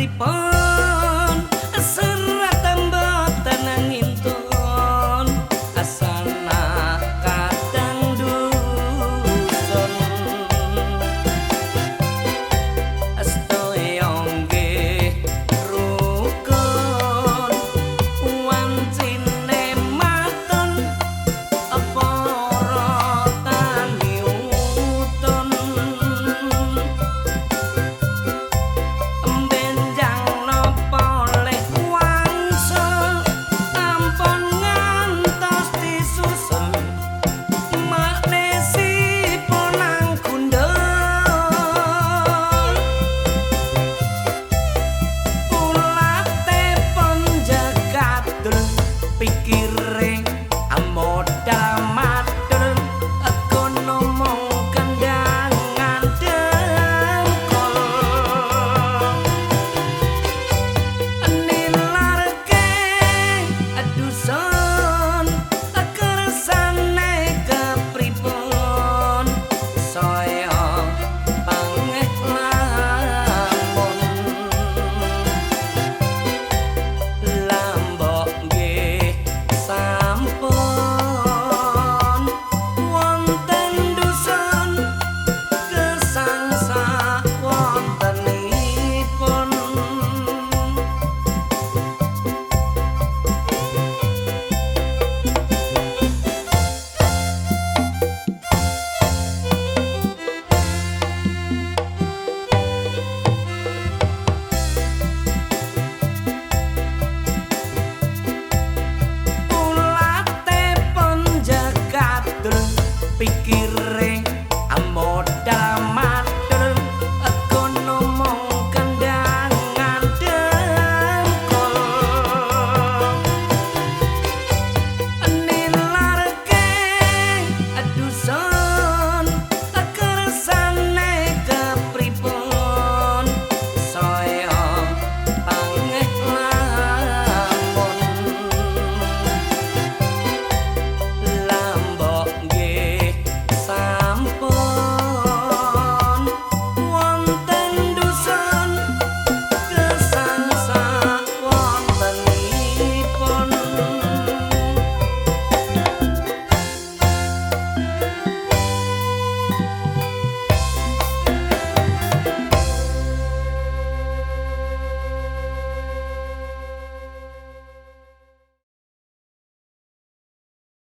ripa